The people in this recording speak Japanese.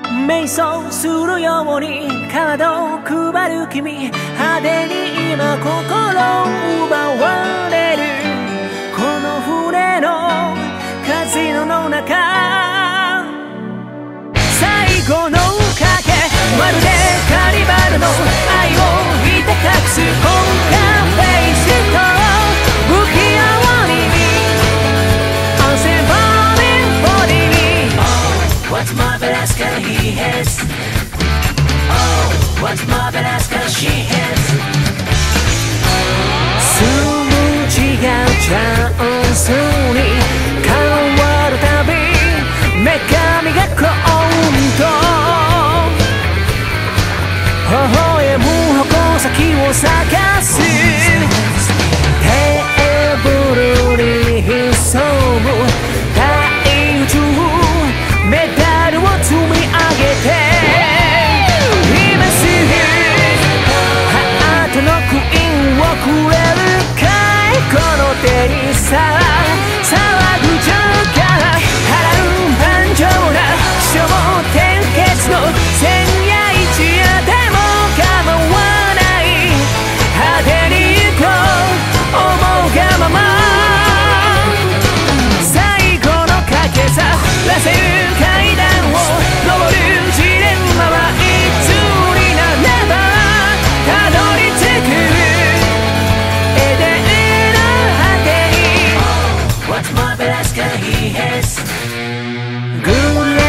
瞑想するようにカードを配る君派手に今心を奪われるこの船のカジノの中最後の賭けまるで esperas que ahí es. Good luck.